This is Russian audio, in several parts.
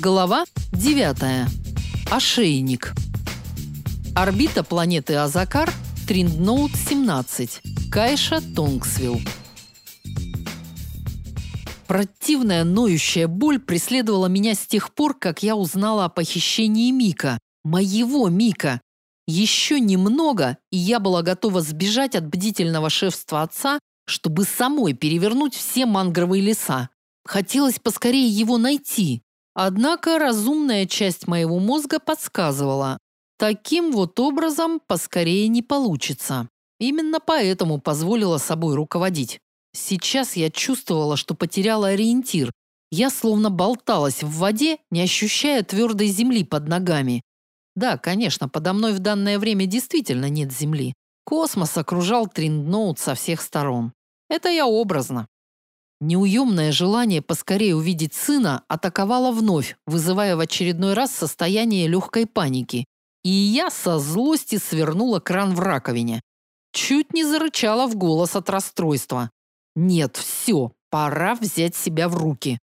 Глава 9. Ошейник. Орбита планеты Азакар, Триндноут 17, Кайша, Тонгсвилл. Противная ноющая боль преследовала меня с тех пор, как я узнала о похищении Мика, моего Мика. Еще немного, и я была готова сбежать от бдительного шефства отца, чтобы самой перевернуть все мангровые леса. Хотелось поскорее его найти, Однако разумная часть моего мозга подсказывала, таким вот образом поскорее не получится. Именно поэтому позволила собой руководить. Сейчас я чувствовала, что потеряла ориентир. Я словно болталась в воде, не ощущая твердой земли под ногами. Да, конечно, подо мной в данное время действительно нет земли. Космос окружал Триндноут со всех сторон. Это я образно. Неуемное желание поскорее увидеть сына атаковало вновь, вызывая в очередной раз состояние легкой паники. И я со злости свернула кран в раковине. Чуть не зарычала в голос от расстройства. Нет, все, пора взять себя в руки.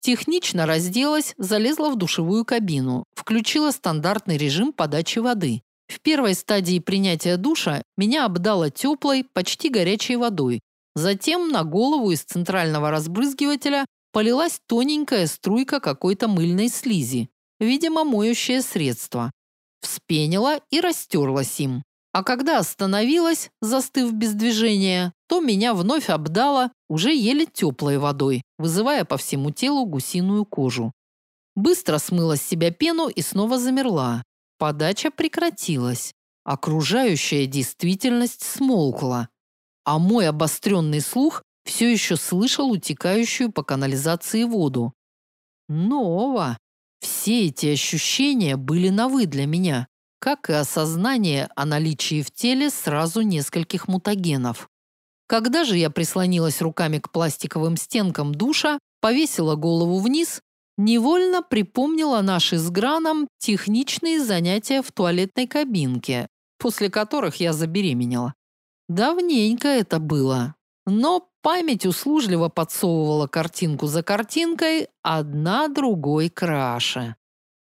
Технично разделась, залезла в душевую кабину, включила стандартный режим подачи воды. В первой стадии принятия душа меня обдало теплой, почти горячей водой, Затем на голову из центрального разбрызгивателя полилась тоненькая струйка какой-то мыльной слизи, видимо, моющее средство. Вспенила и растерлась им. А когда остановилась, застыв без движения, то меня вновь обдало уже еле теплой водой, вызывая по всему телу гусиную кожу. Быстро смыла с себя пену и снова замерла. Подача прекратилась. Окружающая действительность смолкла а мой обостренный слух все еще слышал утекающую по канализации воду. Ново. Все эти ощущения были новы для меня, как и осознание о наличии в теле сразу нескольких мутагенов. Когда же я прислонилась руками к пластиковым стенкам душа, повесила голову вниз, невольно припомнила наши с Граном техничные занятия в туалетной кабинке, после которых я забеременела. Давненько это было. Но память услужливо подсовывала картинку за картинкой, одна другой краше.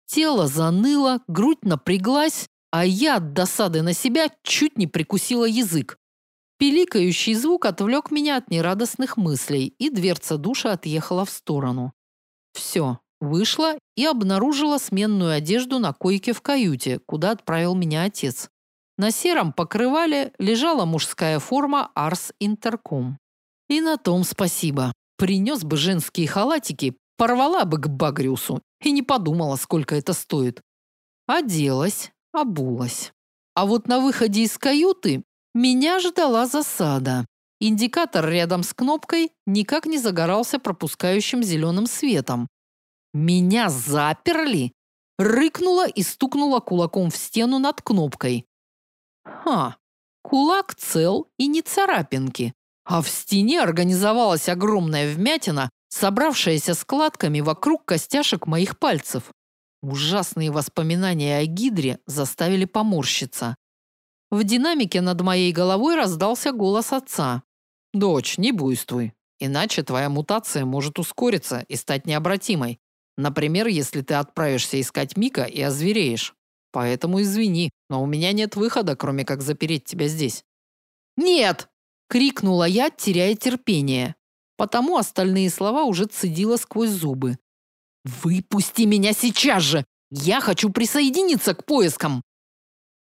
Тело заныло, грудь напряглась, а я от досады на себя чуть не прикусила язык. Пиликающий звук отвлек меня от нерадостных мыслей, и дверца душа отъехала в сторону. Все, вышла и обнаружила сменную одежду на койке в каюте, куда отправил меня отец. На сером покрывале лежала мужская форма Арс Интерком. И на том спасибо. Принес бы женские халатики, порвала бы к Багрюсу и не подумала, сколько это стоит. Оделась, обулась. А вот на выходе из каюты меня ждала засада. Индикатор рядом с кнопкой никак не загорался пропускающим зеленым светом. Меня заперли? Рыкнула и стукнула кулаком в стену над кнопкой. Ха, кулак цел и не царапинки, а в стене организовалась огромная вмятина, собравшаяся складками вокруг костяшек моих пальцев. Ужасные воспоминания о гидре заставили поморщиться. В динамике над моей головой раздался голос отца. «Дочь, не буйствуй, иначе твоя мутация может ускориться и стать необратимой. Например, если ты отправишься искать Мика и озвереешь. Поэтому извини, но у меня нет выхода, кроме как запереть тебя здесь. Нет, крикнула я, теряя терпение. Потому остальные слова уже цедила сквозь зубы. Выпусти меня сейчас же. Я хочу присоединиться к поискам.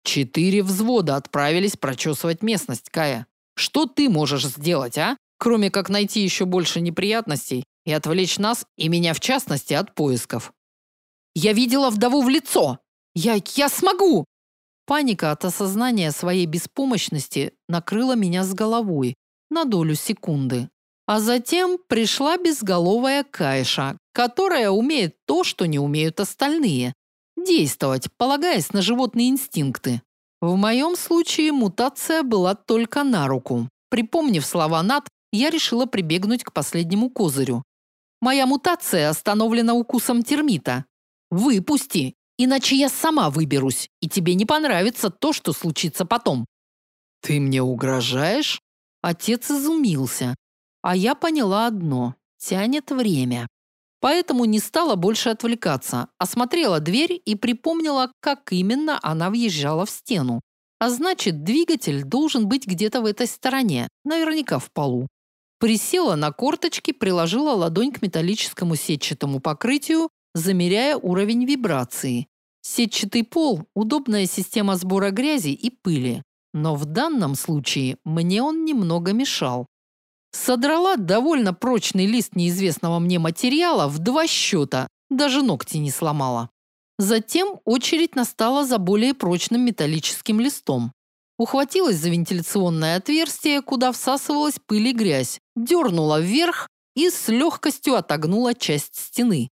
Четыре взвода отправились прочесывать местность, Кая. Что ты можешь сделать, а? Кроме как найти еще больше неприятностей и отвлечь нас и меня в частности от поисков. Я видела вдову в лицо. Я я смогу. Паника от осознания своей беспомощности накрыла меня с головой на долю секунды. А затем пришла безголовая Кайша, которая умеет то, что не умеют остальные действовать, полагаясь на животные инстинкты. В моем случае мутация была только на руку. Припомнив слова Нат, я решила прибегнуть к последнему козырю. Моя мутация остановлена укусом термита. Выпусти, Иначе я сама выберусь, и тебе не понравится то, что случится потом. Ты мне угрожаешь? Отец изумился. А я поняла одно: тянет время. Поэтому не стала больше отвлекаться, осмотрела дверь и припомнила, как именно она въезжала в стену. А значит, двигатель должен быть где-то в этой стороне, наверняка в полу. Присела на корточки, приложила ладонь к металлическому сетчатому покрытию, замеряя уровень вибрации. Сетчатый пол – удобная система сбора грязи и пыли. Но в данном случае мне он немного мешал. Содрала довольно прочный лист неизвестного мне материала в два счета, даже ногти не сломала. Затем очередь настала за более прочным металлическим листом. Ухватилась за вентиляционное отверстие, куда всасывалась пыль и грязь, дернула вверх и с легкостью отогнула часть стены.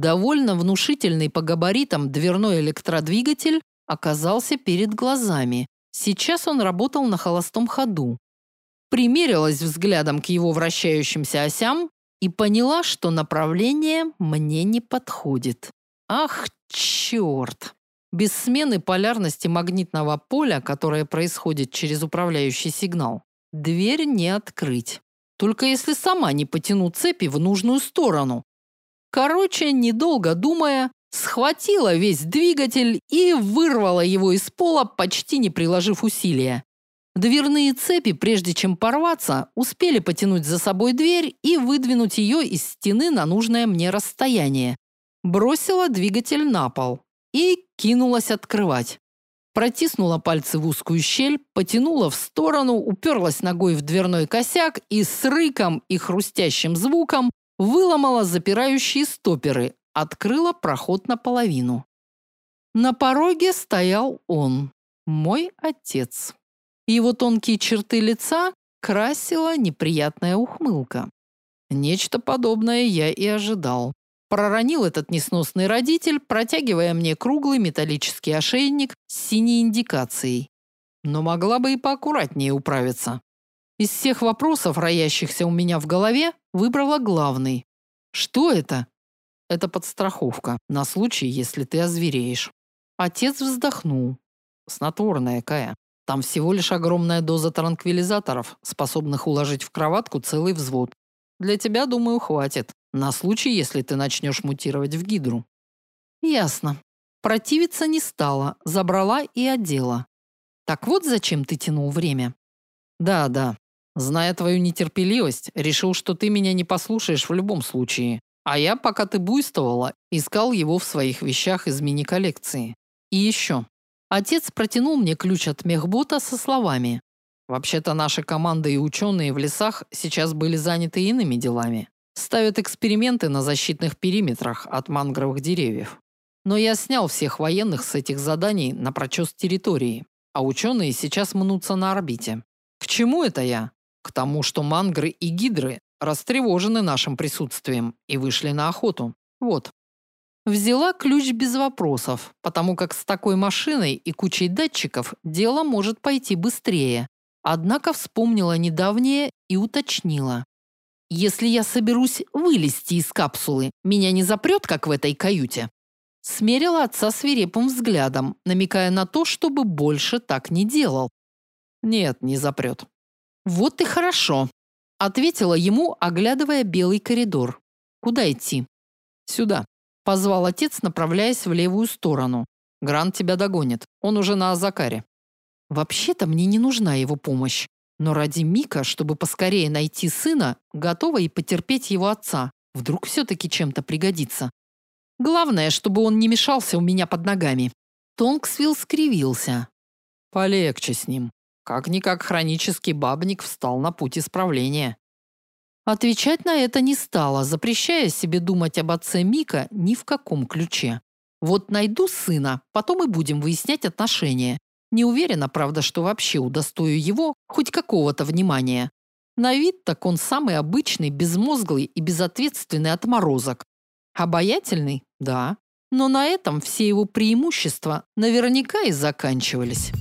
Довольно внушительный по габаритам дверной электродвигатель оказался перед глазами. Сейчас он работал на холостом ходу примерилась взглядом к его вращающимся осям и поняла, что направление мне не подходит. Ах, черт! Без смены полярности магнитного поля, которое происходит через управляющий сигнал, дверь не открыть. Только если сама не потяну цепи в нужную сторону. Короче, недолго думая, схватила весь двигатель и вырвала его из пола, почти не приложив усилия. Дверные цепи, прежде чем порваться, успели потянуть за собой дверь и выдвинуть ее из стены на нужное мне расстояние. Бросила двигатель на пол и кинулась открывать. Протиснула пальцы в узкую щель, потянула в сторону, уперлась ногой в дверной косяк и с рыком и хрустящим звуком выломала запирающие стоперы, открыла проход наполовину. На пороге стоял он, мой отец. Его тонкие черты лица красила неприятная ухмылка. Нечто подобное я и ожидал. Проронил этот несносный родитель, протягивая мне круглый металлический ошейник с синей индикацией. Но могла бы и поаккуратнее управиться. Из всех вопросов, роящихся у меня в голове, выбрала главный. Что это? Это подстраховка на случай, если ты озвереешь. Отец вздохнул. Снотворная, Кая. Там всего лишь огромная доза транквилизаторов, способных уложить в кроватку целый взвод. Для тебя, думаю, хватит. На случай, если ты начнешь мутировать в гидру. Ясно. Противиться не стала, забрала и одела. Так вот зачем ты тянул время. Да, да. Зная твою нетерпеливость, решил, что ты меня не послушаешь в любом случае. А я, пока ты буйствовала, искал его в своих вещах из мини-коллекции. И еще. Отец протянул мне ключ от мехбота со словами: "Вообще-то наши команды и ученые в лесах сейчас были заняты иными делами. Ставят эксперименты на защитных периметрах от мангровых деревьев. Но я снял всех военных с этих заданий на прочес территории, а ученые сейчас мнутся на орбите. К чему это я? К тому, что мангры и гидры растревожены нашим присутствием и вышли на охоту. Вот. Взяла ключ без вопросов, потому как с такой машиной и кучей датчиков дело может пойти быстрее. Однако вспомнила недавнее и уточнила. Если я соберусь вылезти из капсулы, меня не запрет, как в этой каюте? Смерила отца свирепым взглядом, намекая на то, чтобы больше так не делал. Нет, не запрет. Вот и хорошо, ответила ему, оглядывая белый коридор. Куда идти? Сюда. Позвал отец, направляясь в левую сторону. Грант тебя догонит. Он уже на Азакаре. Вообще-то мне не нужна его помощь. Но ради Мика, чтобы поскорее найти сына, готова и потерпеть его отца. Вдруг все-таки чем-то пригодится. Главное, чтобы он не мешался у меня под ногами. Тонксвилл скривился. Полегче с ним. Как-никак хронический бабник встал на путь исправления. Отвечать на это не стала, запрещая себе думать об отце Мика ни в каком ключе. Вот найду сына, потом и будем выяснять отношения. Не уверена, правда, что вообще удостою его хоть какого-то внимания. На вид так он самый обычный, безмозглый и безответственный отморозок. Обаятельный? Да. Но на этом все его преимущества наверняка и заканчивались.